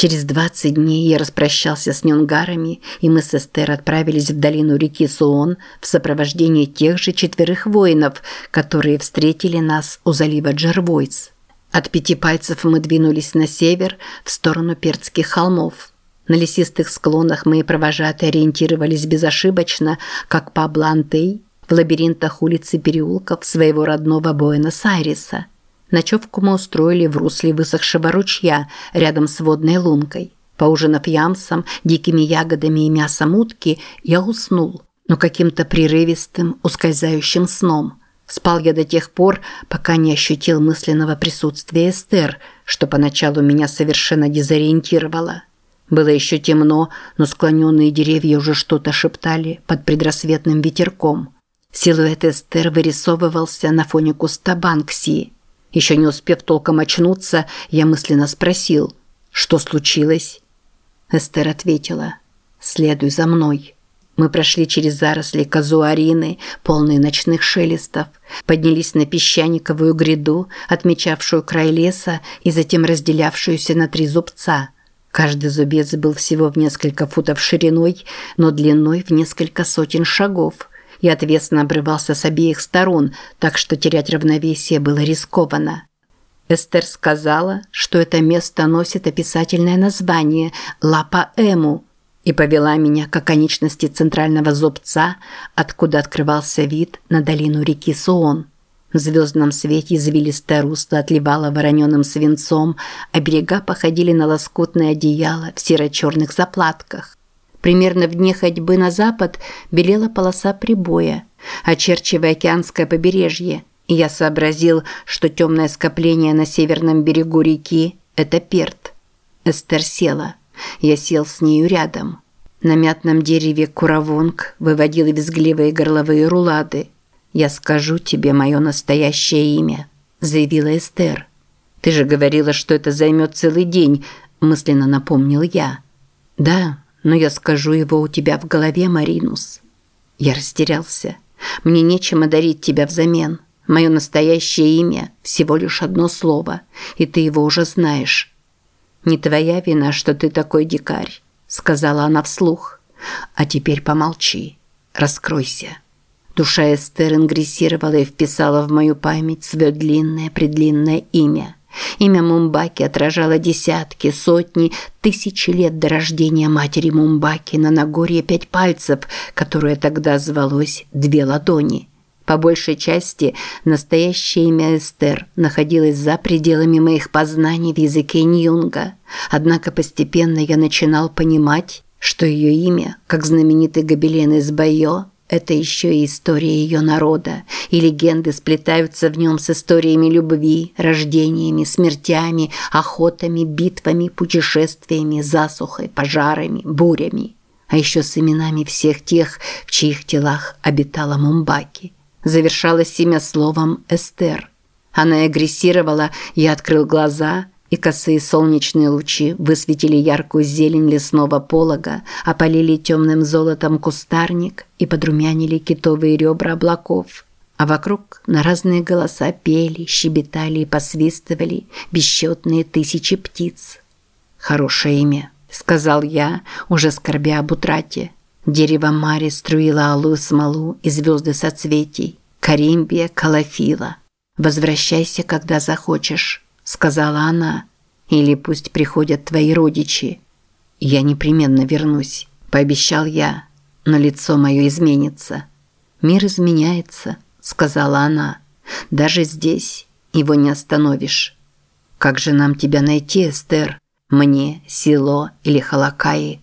Через 20 дней я распрощался с нюнгарами, и мы с Эстер отправились в долину реки Суон в сопровождении тех же четверых воинов, которые встретили нас у залива Джервойс. От пяти пальцев мы двинулись на север, в сторону Перцких холмов. На лесистых склонах мои провожатые ориентировались безошибочно, как Пабло Антей в лабиринтах улиц и переулков своего родного Буэнос-Айреса. Ночевку мы устроили в русле высохшего ручья рядом с водной лункой. Поужинав ямсом, дикими ягодами и мясом утки, я уснул, но каким-то прерывистым, ускользающим сном. Спал я до тех пор, пока не ощутил мысленного присутствия Эстер, что поначалу меня совершенно дезориентировало. Было еще темно, но склоненные деревья уже что-то шептали под предрассветным ветерком. Силуэт Эстер вырисовывался на фоне куста Банксии – еще не успев толком очнуться, я мысленно спросил, что случилось? Эстер ответила, следуй за мной. Мы прошли через заросли казуарины, полные ночных шелестов, поднялись на песчаниковую гряду, отмечавшую край леса и затем разделявшуюся на три зубца. Каждый зубец был всего в несколько футов шириной, но длиной в несколько сотен шагов и отвесно обрывался с обеих сторон, так что терять равновесие было рискованно. Эстер сказала, что это место носит описательное название Лапа-Эму и повела меня к оконечности центрального зубца, откуда открывался вид на долину реки Суон. В звездном свете извилистое русло отливало вороненым свинцом, а берега походили на лоскутное одеяло в серо-черных заплатках. Примерно в дне ходьбы на запад белела полоса прибоя, очерчивая океанское побережье, и я сообразил, что темное скопление на северном берегу реки – это Перт. Эстер села. Я сел с нею рядом. На мятном дереве куравонг выводил визгливые горловые рулады. «Я скажу тебе мое настоящее имя», – заявила Эстер. «Ты же говорила, что это займет целый день», – мысленно напомнил я. «Да, но я скажу его у тебя в голове, Маринус. Я растерялся. Мне нечем одарить тебя взамен. Мое настоящее имя – всего лишь одно слово, и ты его уже знаешь. Не твоя вина, что ты такой дикарь, сказала она вслух. А теперь помолчи, раскройся. Душа Эстер ингрессировала и вписала в мою память свое длинное-предлинное имя – Имя Мумбаки отражало десятки, сотни, тысячи лет до рождения матери Мумбаки на Нагорье пять пальцев, которое тогда звалось «две ладони». По большей части настоящее имя Эстер находилось за пределами моих познаний в языке Ньюнга. Однако постепенно я начинал понимать, что ее имя, как знаменитый гобелен из Байо, это еще и история ее народа, и легенды сплетаются в нем с историями любви, рождениями, смертями, охотами, битвами, путешествиями, засухой, пожарами, бурями. А еще с именами всех тех, в чьих телах обитала Мумбаки. Завершалось имя словом «Эстер». Она агрессировала, я открыл глаза – и косые солнечные лучи высветили яркую зелень лесного полога, опалили темным золотом кустарник и подрумянили китовые ребра облаков. А вокруг на разные голоса пели, щебетали и посвистывали бесчетные тысячи птиц. «Хорошее имя», – сказал я, уже скорбя об утрате. Дерево Мари струило алую смолу и звезды соцветий. Каримбия калафила. «Возвращайся, когда захочешь» сказала она. Или пусть приходят твои родичи. Я непременно вернусь, пообещал я, но лицо мое изменится. Мир изменяется, сказала она. Даже здесь его не остановишь. Как же нам тебя найти, Эстер? Мне, Село или Халакаи?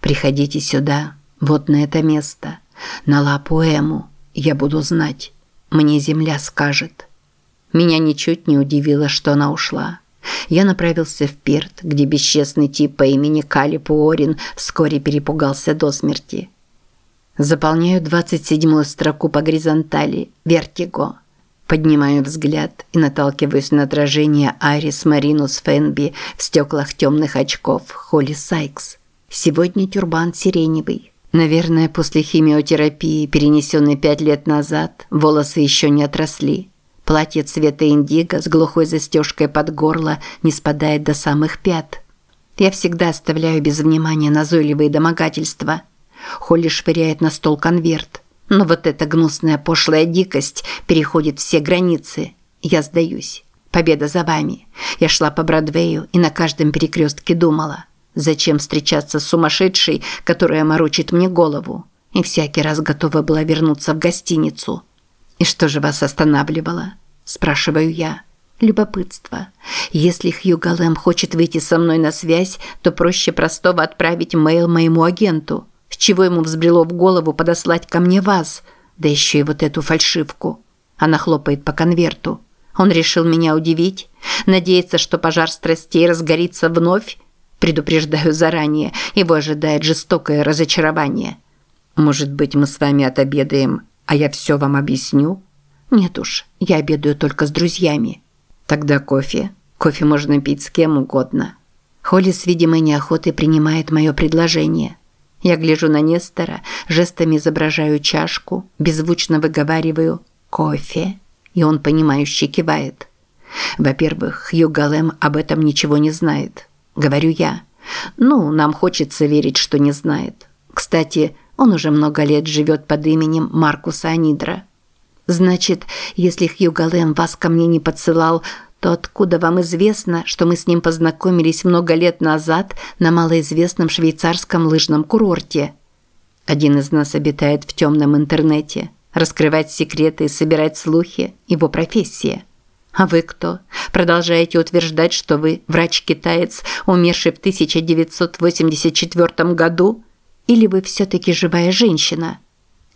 Приходите сюда, вот на это место, на Лапуэму. Я буду знать. Мне земля скажет. Меня ничуть не удивило, что она ушла. Я направился в Пирт, где бесчестный тип по имени Кали Пуорин вскоре перепугался до смерти. Заполняю 27-ю строку по горизонтали «Вертиго». Поднимаю взгляд и наталкиваюсь на отражение Айрис Маринус Фенби в стеклах темных очков Холли Сайкс. Сегодня тюрбан сиреневый. Наверное, после химиотерапии, перенесенной пять лет назад, волосы еще не отросли. Платье цвета индиго с глухой застежкой под горло не спадает до самых пят. Я всегда оставляю без внимания назойливые домогательства. Холли швыряет на стол конверт. Но вот эта гнусная пошлая дикость переходит все границы. Я сдаюсь. Победа за вами. Я шла по Бродвею и на каждом перекрестке думала. Зачем встречаться с сумасшедшей, которая морочит мне голову? И всякий раз готова была вернуться в гостиницу. «И что же вас останавливало?» – спрашиваю я. Любопытство. Если Хью Галэм хочет выйти со мной на связь, то проще простого отправить мейл моему агенту. С чего ему взбрело в голову подослать ко мне вас? Да еще и вот эту фальшивку. Она хлопает по конверту. Он решил меня удивить? Надеется, что пожар страстей разгорится вновь? Предупреждаю заранее, его ожидает жестокое разочарование. Может быть, мы с вами отобедаем, а я все вам объясню? Нет уж, я обедаю только с друзьями. Тогда кофе. Кофе можно пить с кем угодно. Холли с видимой неохотой принимает мое предложение. Я гляжу на Нестора, жестами изображаю чашку, беззвучно выговариваю «кофе», и он, понимающе кивает. Во-первых, Хью Галем об этом ничего не знает. Говорю я. Ну, нам хочется верить, что не знает. Кстати, он уже много лет живет под именем Маркуса Анидра. Значит, если Хью Галем вас ко мне не подсылал, то откуда вам известно, что мы с ним познакомились много лет назад на малоизвестном швейцарском лыжном курорте? Один из нас обитает в темном интернете. Раскрывать секреты и собирать слухи – его профессия. А вы кто? Продолжаете утверждать, что вы врач-китаец, умерший в 1984 году? Или вы все-таки живая женщина?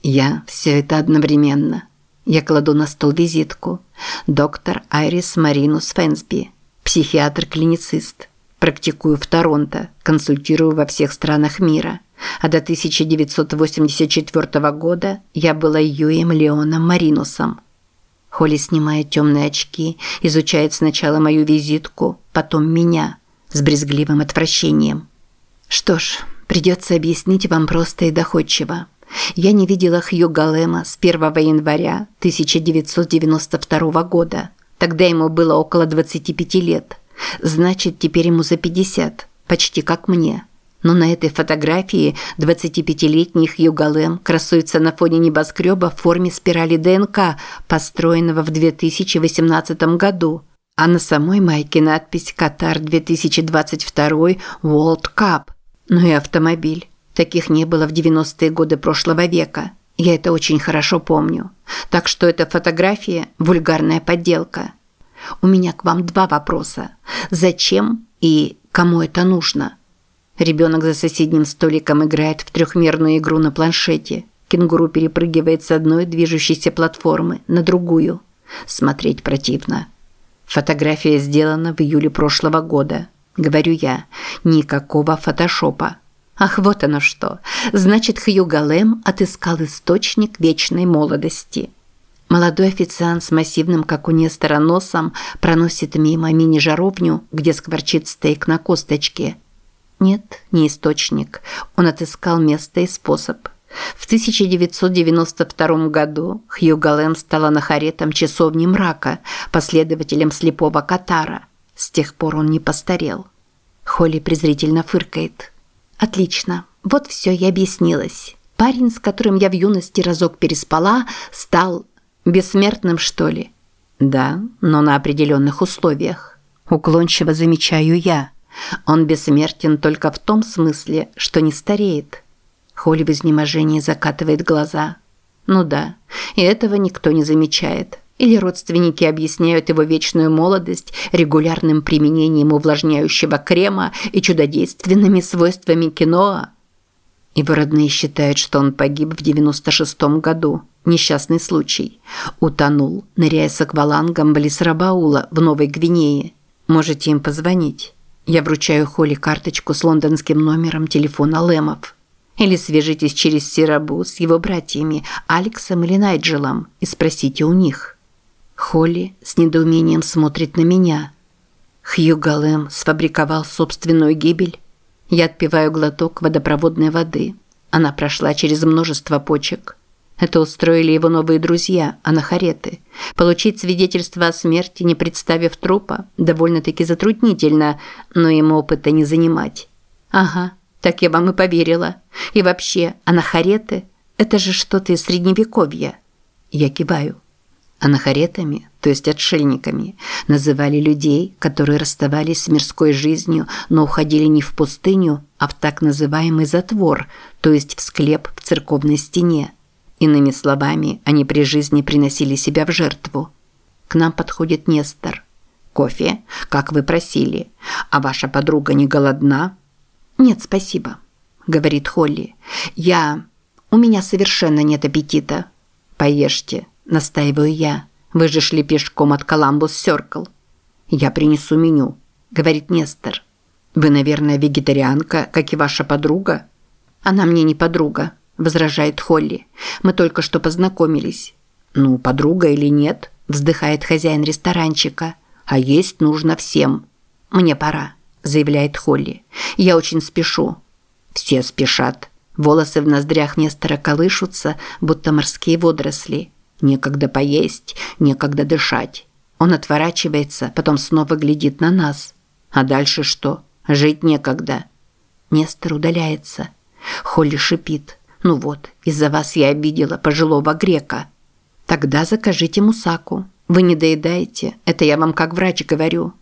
Я все это одновременно – я кладу на стол визитку. Доктор Айрис Маринус Фэнсби, психиатр-клиницист. Практикую в Торонто, консультирую во всех странах мира. А до 1984 года я была Юем Леоном Маринусом. Холли снимает темные очки, изучает сначала мою визитку, потом меня, с брезгливым отвращением. Что ж, придется объяснить вам просто и доходчиво. Я не видела Хью Галема с 1 января 1992 года. Тогда ему было около 25 лет. Значит, теперь ему за 50, почти как мне. Но на этой фотографии 25-летний Хью Галем красуется на фоне небоскреба в форме спирали ДНК, построенного в 2018 году. А на самой майке надпись «Катар 2022 World Cup». Ну и автомобиль. Таких не было в 90-е годы прошлого века. Я это очень хорошо помню. Так что эта фотография – вульгарная подделка. У меня к вам два вопроса. Зачем и кому это нужно? Ребенок за соседним столиком играет в трехмерную игру на планшете. Кенгуру перепрыгивает с одной движущейся платформы на другую. Смотреть противно. Фотография сделана в июле прошлого года. Говорю я, никакого фотошопа. Ах, вот оно что. Значит, Хью Галем отыскал источник вечной молодости. Молодой официант с массивным, как у Нестора, носом проносит мимо мини-жаровню, где скворчит стейк на косточке. Нет, не источник. Он отыскал место и способ. В 1992 году Хью Галем стал анахаретом часовни мрака, последователем слепого Катара. С тех пор он не постарел. Холли презрительно фыркает. Отлично. Вот все и объяснилось. Парень, с которым я в юности разок переспала, стал бессмертным, что ли? Да, но на определенных условиях. Уклончиво замечаю я. Он бессмертен только в том смысле, что не стареет. Холли в изнеможении закатывает глаза. Ну да, и этого никто не замечает. Или родственники объясняют его вечную молодость регулярным применением увлажняющего крема и чудодейственными свойствами киноа. Его родные считают, что он погиб в 96-м году. Несчастный случай. Утонул, ныряя с аквалангом близ Рабаула в Новой Гвинее. Можете им позвонить. Я вручаю Холли карточку с лондонским номером телефона Лэмов. Или свяжитесь через Сирабу с его братьями Алексом или Найджелом и спросите у них. Холли с недоумением смотрит на меня. Хью Галем сфабриковал собственную гибель. Я отпиваю глоток водопроводной воды. Она прошла через множество почек. Это устроили его новые друзья, анахареты. Получить свидетельство о смерти, не представив трупа, довольно-таки затруднительно, но им опыта не занимать. Ага, так я вам и поверила. И вообще, анахареты – это же что-то из средневековья. Я киваю. Анахаретами, то есть отшельниками, называли людей, которые расставались с мирской жизнью, но уходили не в пустыню, а в так называемый затвор, то есть в склеп в церковной стене. Иными словами, они при жизни приносили себя в жертву. К нам подходит Нестор. «Кофе, как вы просили. А ваша подруга не голодна?» «Нет, спасибо», – говорит Холли. «Я... У меня совершенно нет аппетита». «Поешьте», Настаиваю я. Вы же шли пешком от Коламбус Сёркл. Я принесу меню, говорит Нестор. Вы, наверное, вегетарианка, как и ваша подруга? Она мне не подруга, возражает Холли. Мы только что познакомились. Ну, подруга или нет, вздыхает хозяин ресторанчика. А есть нужно всем. Мне пора, заявляет Холли. Я очень спешу. Все спешат. Волосы в ноздрях Нестора колышутся, будто морские водоросли. Некогда поесть, некогда дышать. Он отворачивается, потом снова глядит на нас. А дальше что? Жить некогда. Нестор удаляется. Холли шипит. «Ну вот, из-за вас я обидела пожилого грека». «Тогда закажите мусаку. Вы не доедаете, это я вам как врач говорю».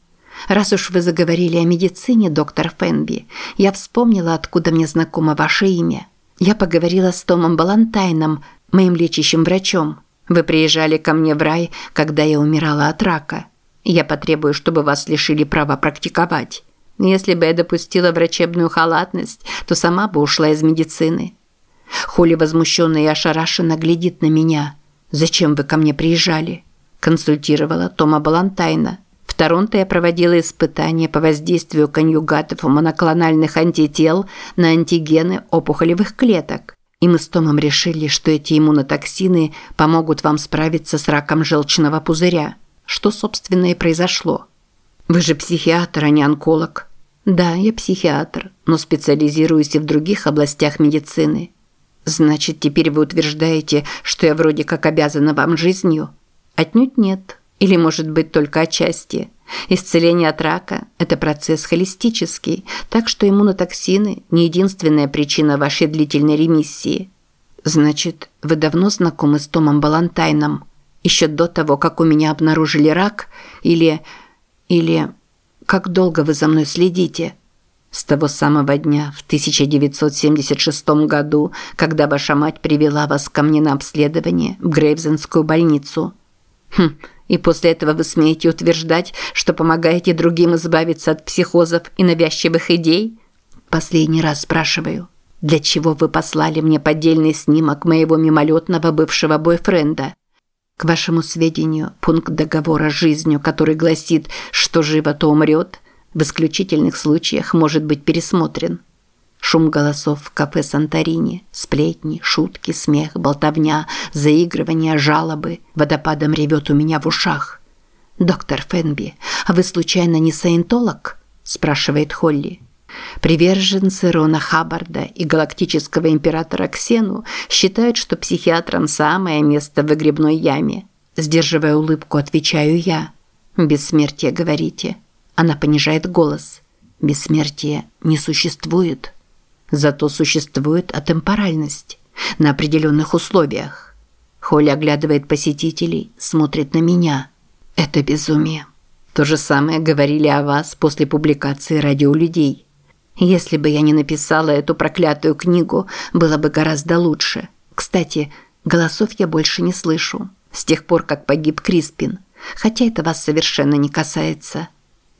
«Раз уж вы заговорили о медицине, доктор Фенби, я вспомнила, откуда мне знакомо ваше имя. Я поговорила с Томом Балантайном, моим лечащим врачом. Вы приезжали ко мне в рай, когда я умирала от рака. Я потребую, чтобы вас лишили права практиковать. Если бы я допустила врачебную халатность, то сама бы ушла из медицины. Холли возмущенно и ошарашенно глядит на меня. «Зачем вы ко мне приезжали?» Консультировала Тома Балантайна. В Торонто я проводила испытания по воздействию конъюгатов моноклональных антител на антигены опухолевых клеток. И мы с Томом решили, что эти иммунотоксины помогут вам справиться с раком желчного пузыря. Что, собственно, и произошло. Вы же психиатр, а не онколог. Да, я психиатр, но специализируюсь и в других областях медицины. Значит, теперь вы утверждаете, что я вроде как обязана вам жизнью? Отнюдь нет. Или, может быть, только отчасти. Исцеление от рака – это процесс холистический, так что иммунотоксины – не единственная причина вашей длительной ремиссии. Значит, вы давно знакомы с Томом Балантайном? Еще до того, как у меня обнаружили рак? Или... или... как долго вы за мной следите? С того самого дня, в 1976 году, когда ваша мать привела вас ко мне на обследование в Грейвзенскую больницу. Хм, и после этого вы смеете утверждать, что помогаете другим избавиться от психозов и навязчивых идей? Последний раз спрашиваю. Для чего вы послали мне поддельный снимок моего мимолетного бывшего бойфренда? К вашему сведению, пункт договора с жизнью, который гласит, что живо то умрет, в исключительных случаях может быть пересмотрен. Шум голосов в кафе Санторини, сплетни, шутки, смех, болтовня, заигрывания, жалобы. Водопадом ревет у меня в ушах. «Доктор Фенби, а вы случайно не саентолог?» – спрашивает Холли. Приверженцы Рона Хаббарда и галактического императора Ксену считают, что психиатрам самое место в выгребной яме. Сдерживая улыбку, отвечаю я. «Бессмертие, говорите?» Она понижает голос. «Бессмертия не существует». Зато существует атемпоральность на определенных условиях. Холли оглядывает посетителей, смотрит на меня. Это безумие. То же самое говорили о вас после публикации «Радио людей». Если бы я не написала эту проклятую книгу, было бы гораздо лучше. Кстати, голосов я больше не слышу. С тех пор, как погиб Криспин. Хотя это вас совершенно не касается.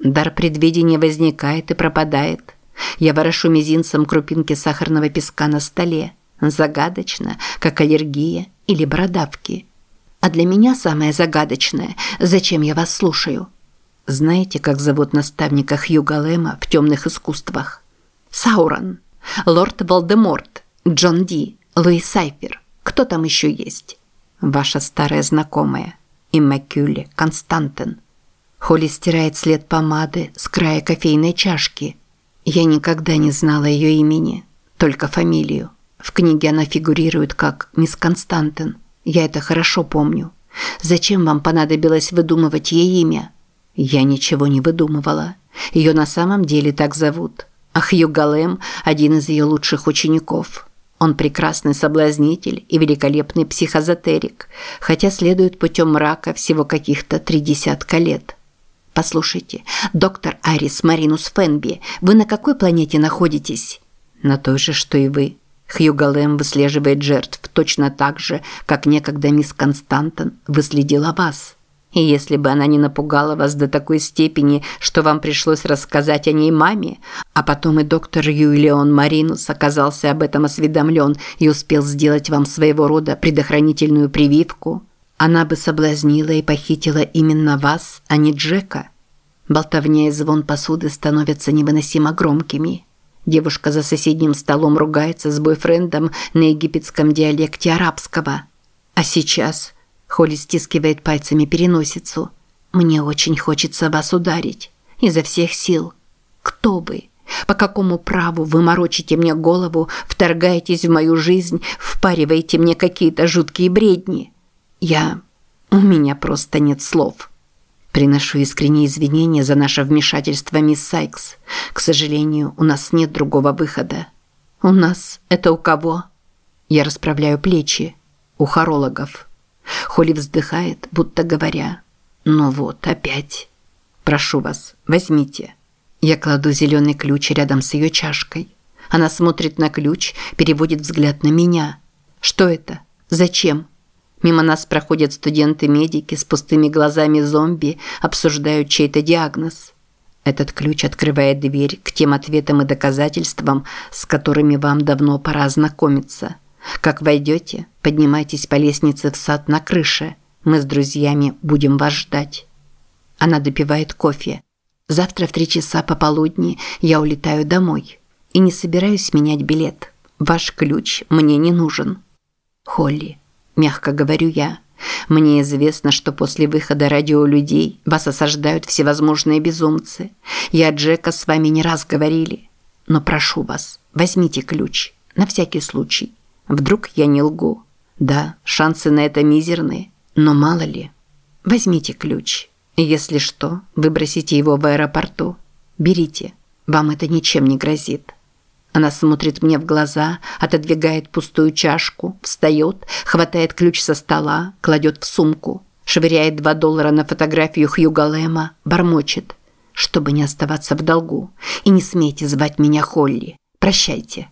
Дар предвидения возникает и пропадает. Я ворошу мизинцем крупинки сахарного песка на столе. Загадочно, как аллергия или бородавки. А для меня самое загадочное – зачем я вас слушаю? Знаете, как зовут наставника Хьюга Лэма в темных искусствах? Саурон, лорд Волдеморт, Джон Ди, Луи Сайфер. Кто там еще есть? Ваша старая знакомая. Иммакюле Константин. Холли стирает след помады с края кофейной чашки – я никогда не знала ее имени, только фамилию. В книге она фигурирует как мисс Константин. Я это хорошо помню. Зачем вам понадобилось выдумывать ей имя? Я ничего не выдумывала. Ее на самом деле так зовут. А Хью один из ее лучших учеников. Он прекрасный соблазнитель и великолепный психозотерик, хотя следует путем мрака всего каких-то три десятка лет. Послушайте, доктор Арис Маринус Фенби, вы на какой планете находитесь? На той же, что и вы. Хью Галем выслеживает жертв точно так же, как некогда мисс Константон выследила вас. И если бы она не напугала вас до такой степени, что вам пришлось рассказать о ней маме, а потом и доктор Юлион Маринус оказался об этом осведомлен и успел сделать вам своего рода предохранительную прививку, она бы соблазнила и похитила именно вас, а не Джека. Болтовня и звон посуды становятся невыносимо громкими. Девушка за соседним столом ругается с бойфрендом на египетском диалекте арабского. А сейчас Холли стискивает пальцами переносицу. Мне очень хочется вас ударить изо всех сил. Кто вы? По какому праву вы морочите мне голову, вторгаетесь в мою жизнь, впариваете мне какие-то жуткие бредни? Я... У меня просто нет слов. Приношу искренние извинения за наше вмешательство, мисс Сайкс. К сожалению, у нас нет другого выхода. У нас? Это у кого? Я расправляю плечи. У хорологов. Холли вздыхает, будто говоря. Ну вот, опять. Прошу вас, возьмите. Я кладу зеленый ключ рядом с ее чашкой. Она смотрит на ключ, переводит взгляд на меня. Что это? Зачем? Мимо нас проходят студенты-медики с пустыми глазами зомби, обсуждают чей-то диагноз. Этот ключ открывает дверь к тем ответам и доказательствам, с которыми вам давно пора знакомиться. Как войдете, поднимайтесь по лестнице в сад на крыше. Мы с друзьями будем вас ждать. Она допивает кофе. Завтра в три часа пополудни я улетаю домой. И не собираюсь менять билет. Ваш ключ мне не нужен. Холли мягко говорю я. Мне известно, что после выхода радио людей вас осаждают всевозможные безумцы. Я Джека с вами не раз говорили. Но прошу вас, возьмите ключ, на всякий случай. Вдруг я не лгу. Да, шансы на это мизерные, но мало ли. Возьмите ключ. Если что, выбросите его в аэропорту. Берите, вам это ничем не грозит. Она смотрит мне в глаза, отодвигает пустую чашку, встает, хватает ключ со стола, кладет в сумку, швыряет два доллара на фотографию Хьюга Лэма, бормочет. Чтобы не оставаться в долгу. И не смейте звать меня Холли. Прощайте.